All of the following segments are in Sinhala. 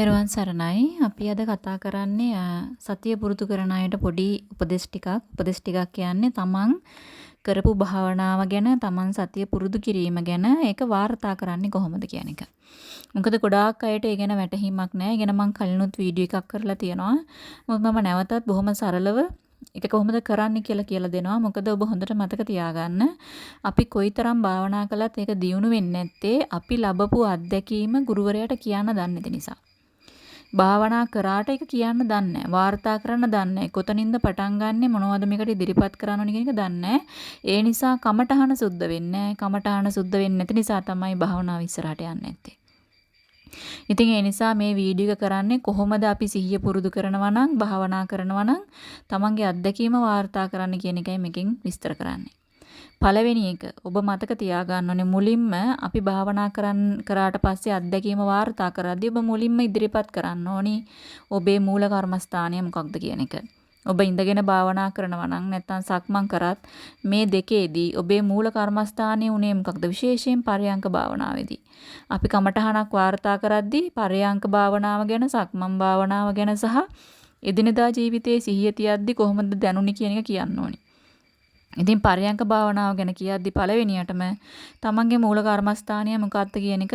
තෙරුවන් සරණයි. අපි අද කතා කරන්නේ සතිය පුරුදු කරන අයට පොඩි උපදෙස් ටිකක්. උපදෙස් ටිකක් කියන්නේ තමන් කරපු භාවනාව ගැන, තමන් සතිය පුරුදු කිරීම ගැන ඒක වාර්තා කරන්නේ කොහොමද කියන එක. මොකද ගොඩාක් අයට ඒ ගැන වැටහීමක් නැහැ. ඒ ගැන මම කලිනුත් වීඩියෝ එකක් කරලා තියෙනවා. මොකද මම නැවතත් බොහොම සරලව ඒක කොහොමද කරන්නේ කියලා කියලා දෙනවා. මොකද ඔබ හොඳට මතක තියාගන්න අපි කොයිතරම් භාවනා කළත් ඒක දියුණු වෙන්නේ නැත්තේ අපි ලැබපු අත්දැකීම ගුරුවරයාට කියන්න දන්නේ නැති නිසා. භාවනා කරාට ඒක කියන්න දන්නේ නැහැ. වාර්තා කරන්න දන්නේ නැහැ. කොතනින්ද පටන් ගන්නෙ මොනවද මේකට ඉදිරිපත් කරන්න ඕනේ කියන එක දන්නේ ඒ නිසා කමඨහන සුද්ධ වෙන්නේ නැහැ. කමඨහන සුද්ධ වෙන්නේ නැති නිසා තමයි භාවනාව ඉස්සරහට යන්නේ නැත්තේ. ඉතින් ඒ නිසා මේ වීඩියෝ එක කරන්නේ කොහොමද අපි සිහිය පුරුදු කරනවා නම් භාවනා කරනවා නම් තමන්ගේ අත්දැකීම වාර්තා කරන්න කියන එකයි මේකෙන් විස්තර කරන්නේ. පළවෙනි එක ඔබ මතක තියාගන්න ඕනේ මුලින්ම අපි භාවනා කරන් කරාට පස්සේ අත්දැකීම වාර්තා කරද්දී ඔබ මුලින්ම ඉදිරිපත් කරන්න ඕනි ඔබේ මූල කර්මස්ථානය මොකක්ද කියන එක. ඔබ ඉඳගෙන භාවනා කරනවා නම් නැත්නම් සක්මන් කරත් මේ දෙකේදී ඔබේ මූල කර්මස්ථානයේ උනේ මොකක්ද විශේෂයෙන් පරයන්ක භාවනාවේදී. අපි කමඨහනක් වාර්තා කරද්දී පරයන්ක භාවනාව ගැන සක්මන් භාවනාව ගැන සහ එදිනදා ජීවිතයේ සිහිය තියද්දී කොහොමද දැනුනේ කියන එක කියන්න ඕනේ. ඉතින් පරයන්ක භාවනාව ගැන කියද්දි පළවෙනියටම තමන්ගේ මූල කර්මස්ථානය මොකක්ද කියන එක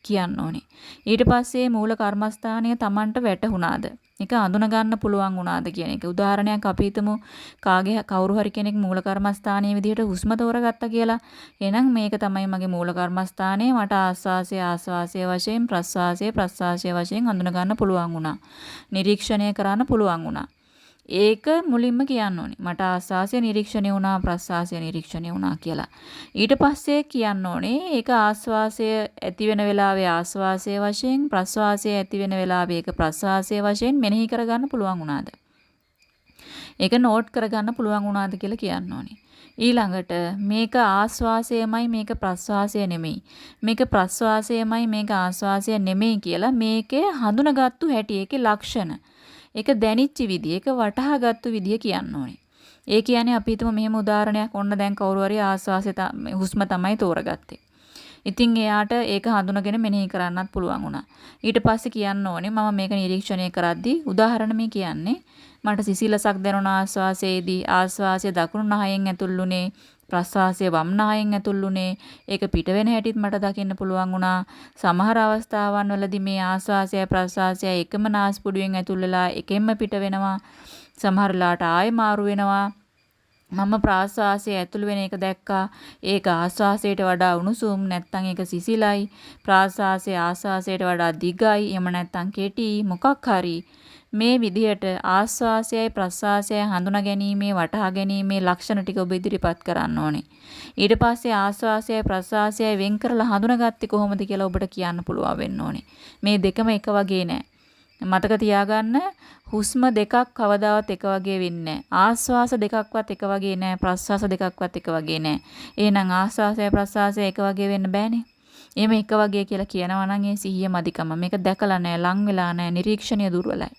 කියන්න ඕනේ. ඊට පස්සේ මූල කර්මස්ථානය තමන්ට වැටහුණාද? ඒක අඳුන ගන්න පුළුවන් වුණාද කියන එක. උදාහරණයක් අපි හිතමු කාගේ කවුරු හරි කෙනෙක් මූල කර්මස්ථානයේ විදිහට හුස්ම තෝරගත්තා කියලා. එහෙනම් මේක තමයි මගේ මූල කර්මස්ථානය. මට ආස්වාසය ආස්වාසය වශයෙන් ප්‍රස්වාසය ප්‍රස්වාසය වශයෙන් අඳුන ගන්න පුළුවන් වුණා. නිරීක්ෂණය කරන්න පුළුවන් වුණා. ඒක මුලින්ම කියන්න ඕනේ. මට ආස්වාසය නිරීක්ෂණය වුණා ප්‍රස්වාසය නිරීක්ෂණය වුණා කියලා. ඊට පස්සේ කියන්න ඕනේ ඒක ආස්වාසය ඇති වෙන වෙලාවේ ආස්වාසය වශයෙන් ප්‍රස්වාසය ඇති වෙන වෙලාවේ ඒක ප්‍රස්වාසය වශයෙන් මෙනෙහි කරගන්න පුළුවන් වුණාද? ඒක නෝට් කරගන්න පුළුවන් වුණාද කියලා කියන්න ඕනේ. ඊළඟට මේක ආස්වාසයමයි මේක ප්‍රස්වාසය නෙමෙයි. මේක ප්‍රස්වාසයමයි මේක ආස්වාසය නෙමෙයි කියලා මේකේ හඳුනාගත්තු හැටි ඒකේ ලක්ෂණ ඒක දැනිච්ච විදිය, ඒක වටහාගත්තු විදිය කියන්න ඕනේ. ඒ කියන්නේ අපි හිතමු මෙහෙම උදාහරණයක් ඔන්න දැන් කවුරු හරි ආස්වාසය හුස්ම තමයි තෝරගත්තේ. ඉතින් එයාට ඒක හඳුනගෙන මෙනෙහි කරන්නත් පුළුවන් වුණා. ඊට පස්සේ කියන්න ඕනේ මම මේක නිරීක්ෂණය කරද්දී උදාහරණ මේ කියන්නේ මට සිසිලසක් දැනුණ ආස්වාසයේදී ආස්වාසය දකුණු නහයෙන් ඇතුළුනේ ප්‍රස්වාසය වම් නායෙන් ඇතුළුනේ ඒක පිට වෙන හැටිත් මට දකින්න පුළුවන් වුණා සමහර අවස්ථාවන් වලදී මේ ආස්වාසය ප්‍රස්වාසය එකම නාස්පුඩුවෙන් ඇතුල් වෙලා එකෙන්ම පිට වෙනවා සමහර ලාට ආයෙ මාරු වෙනවා මම ප්‍රාශ්වාසය ඇතුළු වෙන එක දැක්කා. ඒක ආශ්වාසයට වඩා උණුසුම් නැත්නම් ඒක සිසිලයි. ප්‍රාශ්වාසය ආශ්වාසයට වඩා දිගයි. එහෙම නැත්නම් කෙටි මොකක් හරි මේ විදිහට ආස්වාසයයි ප්‍රස්වාසයයි හඳුනා ගැනීමේ වටහා ගැනීමේ ලක්ෂණ ටික ඔබ ඉදිරිපත් කරන්න ඕනේ. ඊට පස්සේ ආස්වාසයයි ප්‍රස්වාසයයි වෙන් කරලා හඳුනාගත්තේ කොහොමද කියලා ඔබට කියන්න පුළුවන් වෙන්න ඕනේ. මේ දෙකම එක වගේ නෑ. මතක තියාගන්න හුස්ම දෙකක් කවදාවත් එක වගේ වෙන්නේ ආස්වාස දෙකක්වත් එක වගේ නෑ ප්‍රස්වාස දෙකක්වත් එක වගේ නෑ. එහෙනම් ආස්වාසය ප්‍රස්වාසය එක වගේ වෙන්න බෑනේ. එහෙම එක වගේ කියලා කියනවා නම් ඒ සිහිය මදිකම. මේක දැකලා නෑ, ලං වෙලා නෑ, නිරීක්ෂණය දුර්වලයි.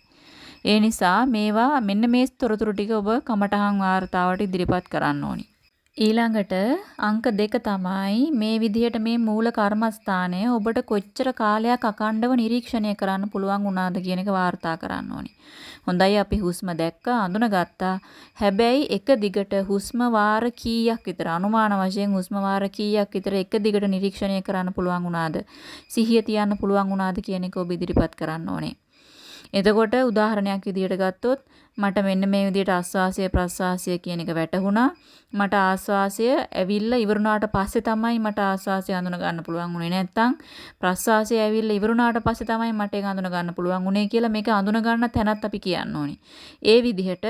ඒ නිසා මේවා මෙන්න මේ තොරතුරු ටික ඔබ කමටහන් වාර්තාවට ඉදිරිපත් කරන්න ඕනි. ඊළඟට අංක දෙක තමයි මේ විදිහට මේ මූල කර්මස්ථානය ඔබට කොච්චර කාලයක් අකණ්ඩව නිරීක්ෂණය කරන්න පුළුවන් වුණාද කියන එක වාර්තා කරන්න ඕනි. හොඳයි අපි හුස්ම දැක්කා අඳුනගත්තා. හැබැයි එක දිගට හුස්ම වාර කීයක් විතර අනුමාන වශයෙන් හුස්ම වාර කීයක් විතර එක දිගට නිරීක්ෂණය කරන්න පුළුවන් වුණාද? සිහිය තියන්න පුළුවන් වුණාද කියන එක ඔබ ඉදිරිපත් කරන්න ඕනේ. එතකොට උදාහරණයක් විදිහට ගත්තොත් මට මෙන්න මේ විදිහට ආස්වාසය ප්‍රස්වාසය කියන එක වැටහුණා. මට ආස්වාසය ඇවිල්ලා ඉවරුණාට පස්සේ තමයි මට ආස්වාසය අඳුන ගන්න පුළුවන් වුණේ. නැත්තම් ප්‍රස්වාසය ඇවිල්ලා ඉවරුණාට පස්සේ තමයි මට ඒක අඳුන ගන්න පුළුවන් වුණේ කියලා මේක අඳුන ගන්න තැනත් අපි කියන්න ඕනේ. ඒ විදිහට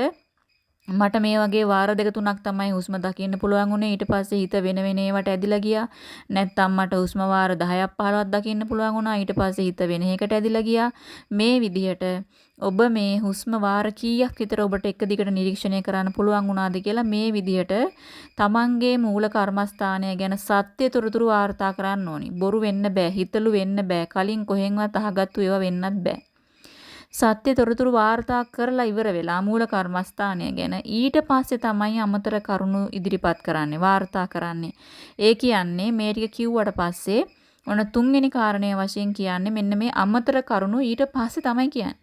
මට මේ වගේ වාර දෙක තුනක් තමයි හුස්ම දකින්න පුළුවන් වුණේ. ඊට පස්සේ හිත වෙන වෙන ඒවට ඇදිලා ගියා. නැත්නම් මට හුස්ම වාර 10ක් 15ක් දකින්න පුළුවන් වුණා. ඊට පස්සේ හිත වෙන එකකට ඇදිලා ගියා. මේ විදිහට ඔබ මේ හුස්ම වාර කීයක් විතර ඔබට එක දිගට නිරීක්ෂණය කරන්න පුළුවන් වුණාද කියලා මේ විදිහට තමන්ගේ මූල කර්මස්ථානය ගැන සත්‍ය තොරතුරු වාර්තා කරන්න ඕනි. බොරු වෙන්න බෑ හිතලු වෙන්න බෑ කලින් කොහෙන්වත් අහගත්තු ඒවා වෙන්නත් බෑ. සත්‍ය තොරතුරු වාර්තා කරලා ඉවර වෙලා මූල කර්මස්ථානය ගැන ඊට පස්සේ තමයි අමතර කරුණු ඉදිරිපත් කරන්නේ වාර්තා කරන්නේ. ඒ කියන්නේ මේ ටික කිව්වට පස්සේ ඔන්න තුන්වෙනි කාරණය වශයෙන් කියන්නේ මෙන්න මේ අමතර කරුණු ඊට පස්සේ තමයි කියන්නේ.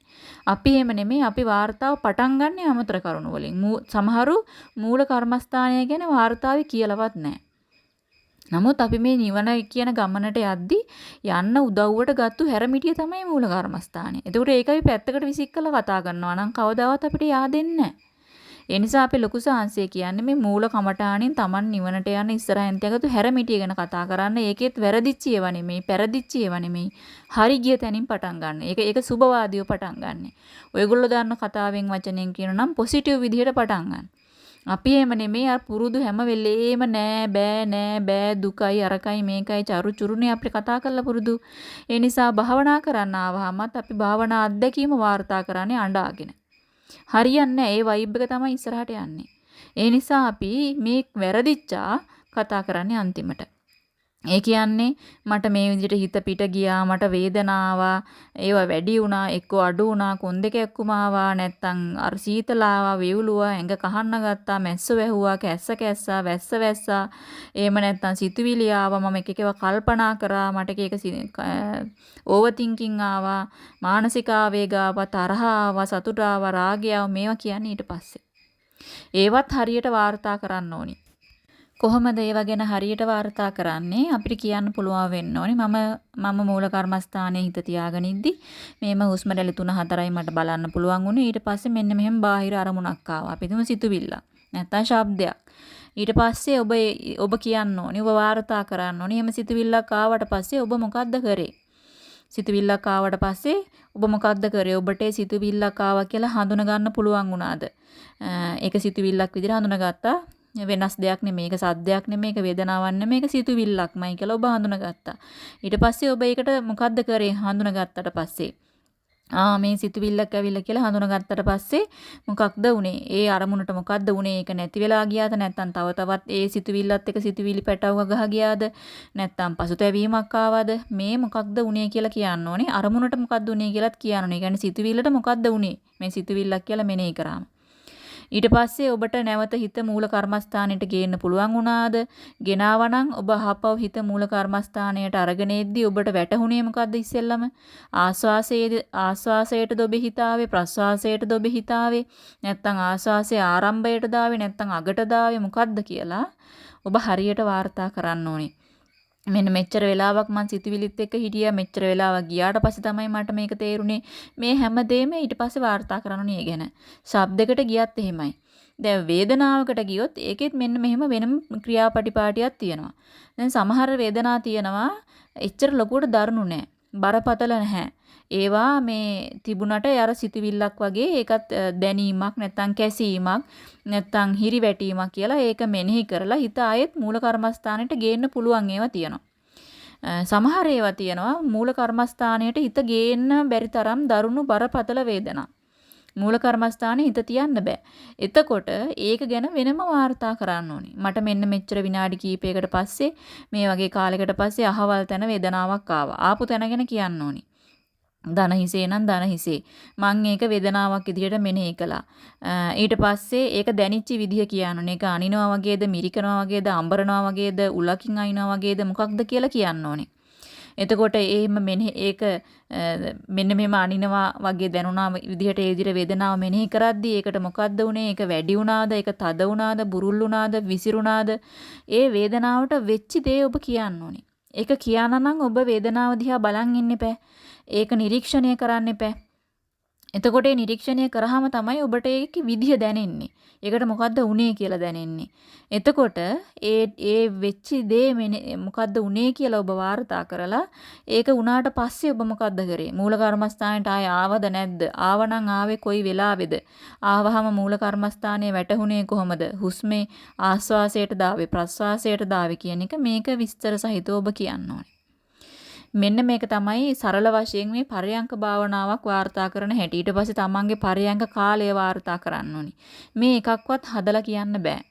අපි එහෙම නෙමෙයි අපි වார்த்தාව පටන් ගන්නේ අමතර කරුණු වලින්. සමහරු මූල කර්මස්ථානය ගැන වார்த்தාවේ කියලාවත් නැහැ. නමුත් අපි මේ නිවන කියන ගමනට යද්දී යන්න උදව්වට ගත්තු හැරමිටිය තමයි මූල කර්මස්ථානය. ඒකට ඒක අපි පැත්තකට විසික් කරලා කතා කරනවා නම් කවදාවත් අපිට yaadෙන්නේ නැහැ. ඒ නිසා අපි ලොකු සාංශය කියන්නේ මේ මූල කමඨාණින් Taman නිවනට යන ඉස්සරහින් තියාගත්තු හැරමිටිය ගැන කතා කරන්න. ඒකෙත් වැරදිච්ච ඒවා නෙමෙයි, පෙරදිච්ච ඒවා නෙමෙයි. හරි ගිය තැනින් පටන් ගන්න. ඒක ඒක සුබවාදීව පටන් ගන්න. ඔයගොල්ලෝ දාන්න කතාවෙන් වචනෙන් කියනනම් පොසිටිව් විදිහට පටන් ගන්න. අපි එහෙම නෙමෙයි අර පුරුදු හැම වෙලේම නෑ බෑ නෑ බෑ දුකයි අරකයි මේකයි චරු චුරුනේ අපිට කතා කරලා පුරුදු. ඒ නිසා භාවනා කරන්න ආවහමත් අපි භාවනා අත්දැකීම වාර්තා කරන්නේ අඬාගෙන. හරියන්නේ ඒ වයිබ් එක තමයි ඉස්සරහට යන්නේ. ඒ නිසා අපි මේ වැරදිච්චා කතා කරන්නේ අන්තිමට. ඒ කියන්නේ මට මේ විදිහට හිත පිට ගියා මට වේදනාවා ඒවා වැඩි වුණා එක්ක අඩු වුණා කොන් දෙක එක්කම ආවා නැත්තම් අර සීතලාවා වේවුලුවා ඇඟ කහන්න ගත්තා මැස්ස වැහුවා කැස්ස කැස්සා වැස්ස වැස්සා. එහෙම නැත්තම් සිතුවිලි ආවා මම එක එකව කල්පනා කරා මට එක ඕවර් තින්කින් ආවා මානසික ආවේග ආවා තරහ ආවා සතුට ආවා රාගය ආවා මේවා කියන්නේ ඊට පස්සේ. ඒවත් හරියට වාර්තා කරන්න ඕනි. කොහොමද ඒවා ගැන හරියට වාර්තා කරන්නේ? අපිට කියන්න පුළුවන් වෙන්න ඕනේ. මම මම මූල කර්මස්ථානයේ හිත තියාගෙන ඉද්දි මේම හුස්ම රැලි 3 4යි මට බලන්න පුළුවන් වුණේ. ඊට පස්සේ මෙන්න මෙහෙම බාහිර අරමුණක් ආවා. අපි තුමු සිතුවිල්ල. නැත්තම් ශබ්දයක්. ඊට පස්සේ ඔබ ඔබ කියන්න ඕනේ ඔබ වාර්තා කරන්න ඕනේ. එහෙම සිතුවිල්ලක් ආවට පස්සේ ඔබ මොකද්ද කරේ? සිතුවිල්ලක් ආවට පස්සේ ඔබ මොකද්ද කරේ? ඔබට සිතුවිල්ලක් ආවා කියලා හඳුන ගන්න පුළුවන් වුණාද? ඒක සිතුවිල්ලක් විදිහට හඳුනගත්තා. වෙනස් දෙයක් නෙමෙයි. මේක සද්දයක් නෙමෙයි. මේක වේදනාවක් නෙමෙයි. මේක සිතුවිල්ලක්මයි කියලා ඔබ හඳුනගත්තා. ඊට පස්සේ ඔබ ඒකට මොකද්ද කරේ හඳුනගත්තට පස්සේ? ආ මේ සිතුවිල්ලක් ඇවිල්ලා කියලා හඳුනගත්තට පස්සේ මොකක්ද උනේ? ඒ අරමුණට මොකක්ද උනේ? ඒක නැති වෙලා ගියාද නැත්නම් තව තවත් ඒ සිතුවිල්ලත් එක්ක සිතුවිලි පැටවුව ගහ ගියාද? නැත්නම් පසුතැවීමක් ආවද? මේ මොකක්ද උනේ කියලා කියන්න ඕනේ. අරමුණට මොකක්ද උනේ කියලාත් කියන්න ඕනේ. ඒ කියන්නේ සිතුවිල්ලට මොකක්ද උනේ? මේ සිතුවිල්ලක් කියලා මෙනෙහි කරාම. ඊට පස්සේ ඔබට නැවත හිත මූල කර්මස්ථානෙට ගේන්න පුළුවන් වුණාද? ගෙනාවනම් ඔබ අහපව හිත මූල කර්මස්ථානයට අරගෙන එද්දී ඔබට වැටහුනේ මොකද්ද ඉස්සෙල්ලම? ආස්වාසයේ ආස්වාසයටද ඔබ හිතාවේ ප්‍රස්වාසයටද ඔබ හිතාවේ නැත්නම් ආස්වාසයේ ආරම්භයටද ආවේ නැත්නම් අගටද ආවේ මොකද්ද කියලා ඔබ හරියට වාර්තා කරන්න ඕනේ. මෙන්න මෙච්චර වෙලාවක් මං සිතුවිලිත් එක්ක හිටියා මෙච්චර වෙලාවක් ගියාට පස්සේ තමයි මට මේක තේරුනේ මේ හැමදේම ඊට පස්සේ වාර්තා කරන්න ඕනේ ගැන. ශබ්දයකට ගියත් එහෙමයි. දැන් වේදනාවකට ගියොත් ඒකෙත් මෙන්න මෙහෙම වෙනම ක්‍රියාපටිපාටියක් තියෙනවා. දැන් සමහර වේදනා තියෙනවා එච්චර ලොකුවට දරුණු නෑ. බරපතල නැහැ. ඒවා මේ තිබුණට අර සිතවිල්ලක් වගේ ඒකත් දැනීමක් නැත්තම් කැසීමක් නැත්තම් හිරිවැටීමක් කියලා ඒක මෙනෙහි කරලා හිත ආයෙත් මූල කර්මස්ථානෙට ගේන්න පුළුවන් ඒවා තියෙනවා. සමහර ඒවා තියෙනවා මූල කර්මස්ථානයට හිත ගේන්න බැරි තරම් දරුණු බරපතල වේදනා. මූල කර්මස්ථානේ හිත තියන්න බෑ. එතකොට ඒක ගැන වෙනම වාර්තා කරන්න ඕනේ. මට මෙන්න මෙච්චර විනාඩි කීපයකට පස්සේ මේ වගේ කාලයකට පස්සේ අහවල් තැන වේදනාවක් ආවා. ආපු තැන ගැන කියන්න ඕනේ. ධන හිසේ නම් ධන හිසේ. මං ඒක වේදනාවක් විදිහට මෙනෙහි කළා. ඊට පස්සේ ඒක දැනිච්ච විදිහ කියන්න ඒක අනිනවා වගේද, මිරිකනවා වගේද, අඹරනවා වගේද, උලකින් අයිනවා වගේද මොකක්ද කියලා කියන්න ඕනේ. එතකොට එහෙම මෙනෙහි ඒක මෙන්න මෙහෙම අනිනවා වගේ දැනුණා විදිහට ඒ විදිහට වේදනාව මෙනෙහි කරද්දී ඒකට මොකද්ද උනේ? ඒක වැඩි වුණාද? ඒක තද වුණාද? බුරුල් වුණාද? විසිරුණාද? ඒ වේදනාවට වෙච්ච දේ ඔබ කියන්න ඕනේ. ඒක කියනා නම් ඔබ වේදනාව දිහා බලන් ඉන්න එපා. ඒක නිරීක්ෂණය කරන්න එපා. එතකොට ඒ නිරීක්ෂණය කරාම තමයි ඔබට ඒකේ විදිය දැනෙන්නේ. ඒකට මොකද්ද උනේ කියලා දැනෙන්නේ. එතකොට ඒ ඒ වෙච්ච දේ මොකද්ද උනේ කියලා ඔබ වාර්තා කරලා ඒක උනාට පස්සේ ඔබ මොකද්ද කරේ? මූල කර්මස්ථානයට ආය ආවද නැද්ද? ආවනම් ආවේ කොයි වෙලාවේද? ආවහම මූල කර්මස්ථානයේ වැටහුනේ කොහමද? හුස්මේ ආස්වාසයට දාවේ ප්‍රස්වාසයට දාවේ කියන එක මේක විස්තර සහිතව ඔබ කියන්න ඕනේ. මෙන්න මේක තමයි සරල වශයෙන් මේ පරයන්ක භාවනාවක් වාර්තා කරන හැටි. ඊට පස්සේ තමන්ගේ පරයන්ක කාලය වාර්තා කරන්න ඕනි. මේ එකක්වත් හදලා කියන්න බෑ.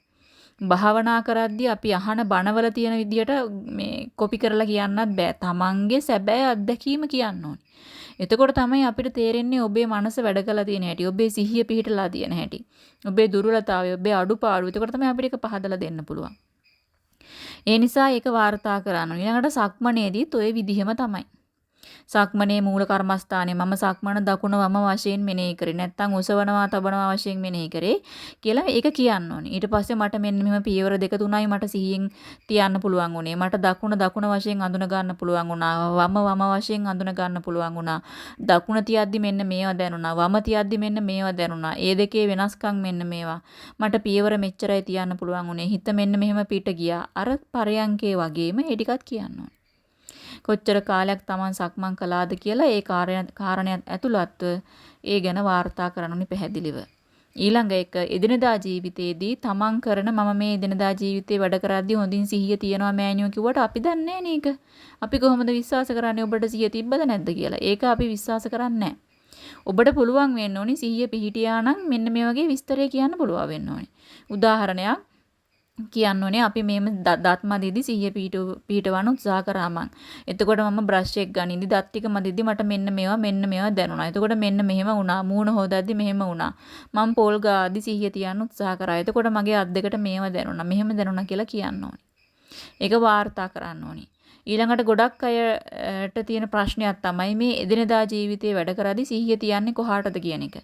භාවනා කරද්දී අපි අහන බණවල තියෙන විදියට මේ කොපි කරලා කියන්නත් බෑ. තමන්ගේ සැබෑ අත්දැකීම කියන්න ඕනි. එතකොට තමයි අපිට තේරෙන්නේ ඔබේ මනස වැඩ කළා තියෙන හැටි, ඔබේ සිහිය පිහිටලා තියෙන හැටි, ඔබේ දුර්වලතාවය, ඔබේ අඩුපාඩු. එතකොට තමයි අපිට ඒක පහදලා දෙන්න පුළුවන්. ඒ නිසා ඒක වාර්තා කරන්න. ඊළඟට සක්මනේදීත් ওই විදිහම තමයි. සක්මනේ මූල කර්මස්ථානයේ මම සක්මන දකුණ වම වශයෙන් මෙනෙහි කරේ. නැත්තම් ඔසවනවා තබනවා වශයෙන් මෙනෙහි කරේ කියලා ඒක කියන්න ඕනේ. ඊට පස්සේ මට මෙන්න මෙහෙම පියවර දෙක තුනයි මට සිහියෙන් තියන්න පුළුවන් උනේ. මට දකුණ දකුණ වශයෙන් අඳුන ගන්න පුළුවන් වුණා. වම වම වශයෙන් අඳුන ගන්න පුළුවන් වුණා. දකුණ තියද්දි මෙන්න මේවා දැනුණා. වම තියද්දි මෙන්න මේවා දැනුණා. ඒ දෙකේ වෙනස්කම් මෙන්න මේවා. මට පියවර මෙච්චරයි තියන්න පුළුවන් උනේ. හිත මෙන්න මෙහෙම පිට ගියා. අර පරයන්කේ වගේම ඒ ටිකත් කියන්න ඕනේ. කොච්චර කාලයක් Taman සක්මන් කළාද කියලා ඒ කාරණයක් ඇතුළත්ව ඒ ගැන වාර්තා කරනුනි පැහැදිලිව. ඊළඟ එක එදිනදා ජීවිතයේදී තමන් කරන මම මේ එදිනදා ජීවිතේ වැඩ කරද්දී හොඳින් සිහිය තියනවා මෑණියෝ කිව්වට අපි දන්නේ නේක. අපි කොහොමද විශ්වාස කරන්නේ ඔබට සිහිය තිබ්බද නැද්ද කියලා. ඒක අපි විශ්වාස කරන්නේ ඔබට පුළුවන් වෙන්න ඕනි සිහිය පිහිටියා නම් මෙන්න මේ වගේ විස්තරය කියන්න පුළුවන් වෙන්න ඕනි. උදාහරණයක් කියන්න ඕනේ අපි මේම දත් මදිදි සිහිය පිහිටවන්න උත්සාහ කරා මං. එතකොට මම බ්‍රෂ් එක ගනින්දි දත් ටික මදිදි මට මෙන්න මේවා මෙන්න මේවා දැනුණා. එතකොට මෙන්න මෙහෙම වුණා. මූණ හොදද්දි මෙහෙම වුණා. මම පොල් ගාද්දි සිහිය තියන්න උත්සාහ කරා. එතකොට මගේ අත් දෙකට මේවා දැනුණා. මෙහෙම දැනුණා කියලා කියන්න ඕනේ. ඒක වාර්තා කරන්න ඕනේ. ඊළඟට ගොඩක් අයට තියෙන ප්‍රශ්නයක් තමයි මේ එදිනදා ජීවිතේ වැඩ කරද්දී සිහිය තියන්නේ කොහාටද කියන එක.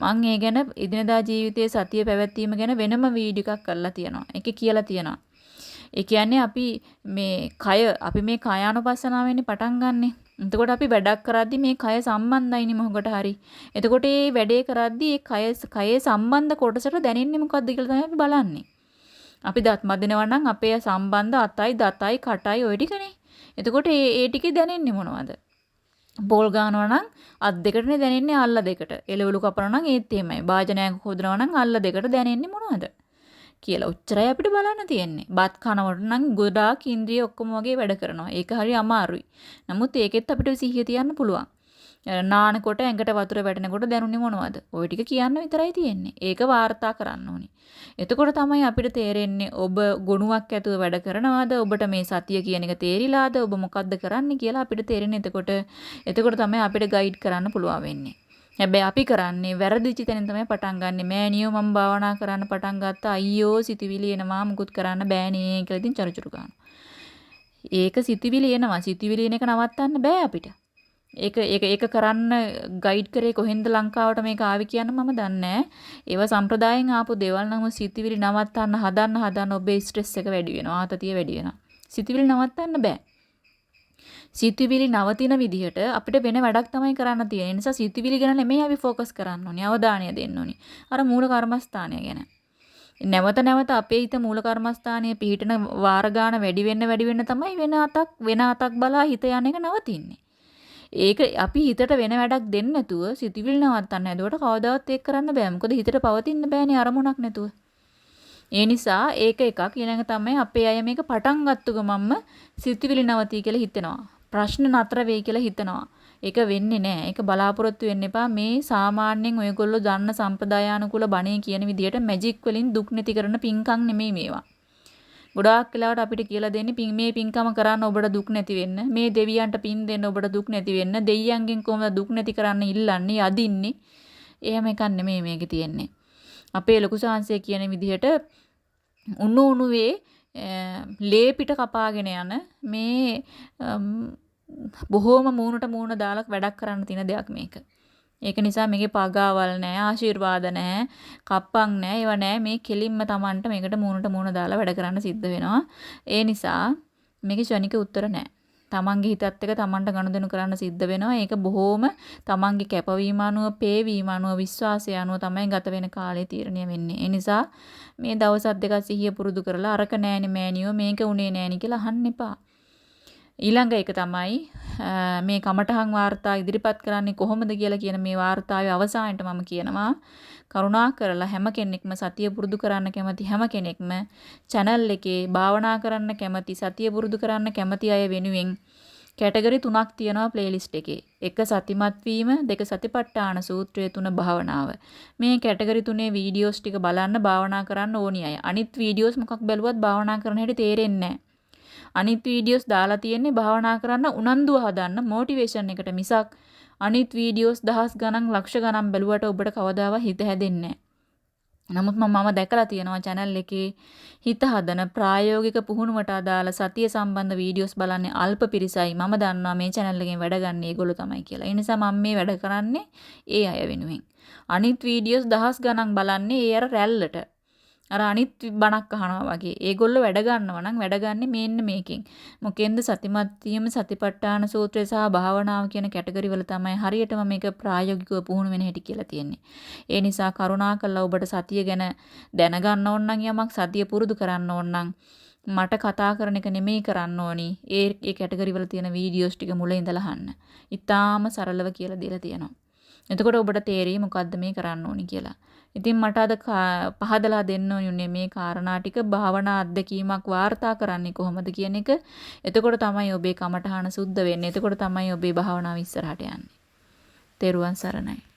මම ඒ ගැන එදිනදා ජීවිතයේ සතිය පැවැත්වීම ගැන වෙනම වීඩියෝ එකක් කරලා තියෙනවා. ඒකේ කියලා තියෙනවා. ඒ කියන්නේ අපි මේ කය අපි මේ කායානුපස්සනාවෙන්නේ පටන් ගන්නෙ. එතකොට අපි වැඩක් කරද්දී මේ කය සම්බන්ධයිනේ මොහොකට හරි. එතකොට මේ වැඩේ කරද්දී මේ කය කයේ සම්බන්ධ කොටසට දැනෙන්නේ මොකද්ද කියලා තමයි අපි බලන්නේ. අපි දත් මදිනවා නම් අපේ සම්බන්ධ අතයි දතයි කටයි ওই ටිකනේ. එතකොට ඒ ඒ ටිකේ දැනෙන්නේ මොනවද? බෝල් ගන්නවා නම් අත් දෙකටනේ දැනෙන්නේ අල්ල දෙකට. එළවලු කපනවා නම් ඒත් එහෙමයි. භාජනයක් හොදනවා නම් අල්ල දෙකට දැනෙන්නේ මොනවද? කියලා උච්චරයි අපිට බලන්න තියෙන්නේ. බත් කනවට නම් ගොඩාක් ඉන්ද්‍රිය ඔක්කොම වගේ වැඩ කරනවා. ඒක හරි අමාරුයි. නමුත් ඒකෙත් අපිට සිහිය තියන්න පුළුවන්. නානකොට ඇඟට වතුර වැටෙනකොට දැනුනේ මොනවද? ওই ටික කියන්න විතරයි තියෙන්නේ. ඒක වාර්තා කරන්න ඕනේ. එතකොට තමයි අපිට තේරෙන්නේ ඔබ ගුණයක් ඇතුව වැඩ කරනවාද? ඔබට මේ සතිය කියන එක තේරිලාද? ඔබ මොකද්ද කරන්නේ කියලා අපිට තේරෙන්නේ එතකොට. එතකොට තමයි අපිට ගයිඩ් කරන්න පුළුවන් වෙන්නේ. හැබැයි අපි කරන්නේ වැරදිච්ච තැනින් තමයි පටන් ගන්නෙ. මෑනියෝ මම භාවනා කරන්න පටන් ගත්තා. අයියෝ සිතවිලි එනවා මුකුත් කරන්න බෑනේ කියලා ඉතින් චරුචරු ගන්නවා. ඒක සිතවිලි එනවා. සිතවිලි එන එක නවත්තන්න බෑ අපිට. ඒක ඒක ඒක කරන්න ගයිඩ් කරේ කොහෙන්ද ලංකාවට මේක ආවේ කියන්න මම දන්නේ ඒවා සම්ප්‍රදායෙන් ආපු දේවල් නම් සිතිවිලි නවත්තන්න හදන්න හදන්න ඔබේ ස්ට්‍රෙස් එක වැඩි වෙනවා ආතතිය වැඩි වෙනවා සිතිවිලි නවත්තන්න බෑ සිතිවිලි නවතින විදිහට අපිට වෙන වැඩක් තමයි කරන්න තියෙන්නේ. ඒ නිසා සිතිවිලි ගැන නෙමෙයි අපි ફોකස් කරන්න ඕනේ. අවධානය දෙන්න ඕනේ. අර මූල කර්මස්ථානය ගැන. නැවත නැවත අපේ හිත මූල කර්මස්ථානයේ පිහිටන වාර ගන්න වැඩි වෙන්න වැඩි වෙන්න තමයි වෙන අතක් වෙන අතක් බලා හිත යන එක නවතින්නේ. ඒක අපි හිතට වෙන වැඩක් දෙන්නේ නැතුව සිතුවිලි නවත්තන්න හැදුවට කවදාවත් ඒක කරන්න බෑ. මොකද හිතට පවතින්න බෑනේ අරමුණක් නැතුව. ඒ නිසා ඒක එකක් ඊළඟ තමයි අපේ අය මේක පටන් ගත්තු ගමන්ම සිතුවිලි නවතී කියලා හිතෙනවා. ප්‍රශ්න නතර වෙයි කියලා හිතනවා. ඒක වෙන්නේ නැහැ. ඒක බලාපොරොත්තු වෙන්න එපා. මේ සාමාන්‍යයෙන් ඔයගොල්ලෝ දන්න සම්ප්‍රදායානුකූල බණේ කියන විදිහට මැජික් වලින් දුක් නැති කරන පින්කම් නෙමෙයි මේවා. ගොඩාක් වෙලාවට අපිට කියලා දෙන්නේ පින් මේ පින්කම කරන්න ඔබට දුක් නැති වෙන්න. මේ දෙවියන්ට පින් දෙන්න ඔබට දුක් නැති වෙන්න. දෙයියන්ගෙන් කොහොමද දුක් නැති කරන්න ඉල්ලන්නේ, යදින්නේ. එහෙම එකක් නෙමෙයි මේකේ තියෙන්නේ. අපේ ලොකු සාංශය කියන විදිහට උණු උණුවේ ලේ පිට කපාගෙන යන මේ බොහෝම මූණට මූණ දාලා වැඩක් කරන්න තියෙන දෙයක් මේක. ඒක නිසා මේකේ පගාවල් නැහැ, ආශිර්වාද නැහැ, කප්පම් නැහැ, ඒවා නැහැ. මේ කෙලින්ම Tamanට මේකට මූණට මූණ දාලා වැඩ කරන්න සිද්ධ වෙනවා. ඒ නිසා මේකේ ශනික උත්තර නැහැ. තමන්ගේ හිතත් එක්ක තමන්ට ගනුදෙනු කරන්න සිද්ධ වෙනවා. ඒක බොහෝම තමන්ගේ කැපවීම අනුව, පේවීම අනුව, විශ්වාසය අනුව තමයි ගත වෙන කාලය තීරණය වෙන්නේ. ඒ නිසා මේ දවස් දෙකක් සිහිය පුරුදු කරලා අරක නෑනේ මෑනියෝ මේක උනේ නෑනේ කියලා අහන්න එපා. ඊළඟ එක තමයි මේ කමඨහන් වාර්තා ඉදිරිපත් කරන්නේ කොහොමද කියලා කියන මේ වාර්තාවේ අවසානයේට මම කියනවා කරුණා කරලා හැම කෙනෙක්ම සතිය පුරුදු කරන්න කැමති හැම කෙනෙක්ම channel එකේ භාවනා කරන්න කැමති සතිය පුරුදු කරන්න කැමති අය වෙනුවෙන් කැටගරි තුනක් තියෙනවා ප්ලේලිස්ට් එකේ. එක සතිමත් වීම, දෙක සතිපට්ඨාන සූත්‍රය, තුන භාවනාව. මේ කැටගරි තුනේ වීඩියෝස් ටික බලන්න භාවනා කරන්න ඕනි අය. අනිත් වීඩියෝස් මොකක් බැලුවත් භාවනා කරන හැටි තේරෙන්නේ නැහැ. අනිත් වීඩියෝස් දාලා තියෙන්නේ භාවනා කරන්න උනන්දුව හදන්න මොටිවේෂන් එකට මිසක් අනිත් වීඩියෝස් දහස් ගණන් ලක්ෂ ගණන් බැලුවට ඔබට කවදාවත් හිත හැදෙන්නේ නමුත් මම දැකලා තියෙනවා channel එකේ හිත හදන ප්‍රායෝගික පුහුණුවට අදාළ සතිය සම්බන්ධ වීඩියෝස් බලන්නේ අල්ප පිරිසයි. මම දන්නවා මේ channel එකෙන් වැඩ ගන්න ඒගොල්ලෝ තමයි කියලා. ඒ නිසා මම මේ වැඩ කරන්නේ ඒ අය වෙනුවෙන්. අනිත් වීඩියෝස් දහස් ගණන් බලන්නේ ඒ අර රැල්ලට. අර අනිත් බණක් අහනවා වගේ. ඒගොල්ලෝ වැඩ ගන්නවා නම් වැඩ ගන්නේ මේන්න මේකෙන්. මොකෙන්ද සතිමත් වීම සතිපට්ඨාන සූත්‍රය සහ භාවනාව කියන කැටගරි වල තමයි හරියටම මේක ප්‍රායෝගිකව පුහුණු වෙන හැටි කියලා තියෙන්නේ. ඒ නිසා කරුණාකරලා ඔබට සතිය ගැන දැනගන්න ඕන නම් යමක් සතිය පුරුදු කරන්න ඕන නම් මට කතා කරන එක නෙමෙයි කරන්න ඕනි. ඒ ඒ කැටගරි වල තියෙන වීඩියෝස් ටික මුල ඉඳලා අහන්න. ඉතාලම සරලව කියලා දීලා තියෙනවා. එතකොට ඔබට තේරෙයි මොකද්ද මේ කරන්න ඕනි කියලා. ඉතින් මට අද පහදලා දෙන්න ඕනේ මේ කාරණා ටික භාවනා අත්දැකීමක් වාර්තා කරන්නේ කොහොමද කියන එක. එතකොට තමයි ඔබේ කමටහන සුද්ධ වෙන්නේ. එතකොට තමයි ඔබේ භාවනාව ඉස්සරහට යන්නේ. තෙරුවන් සරණයි.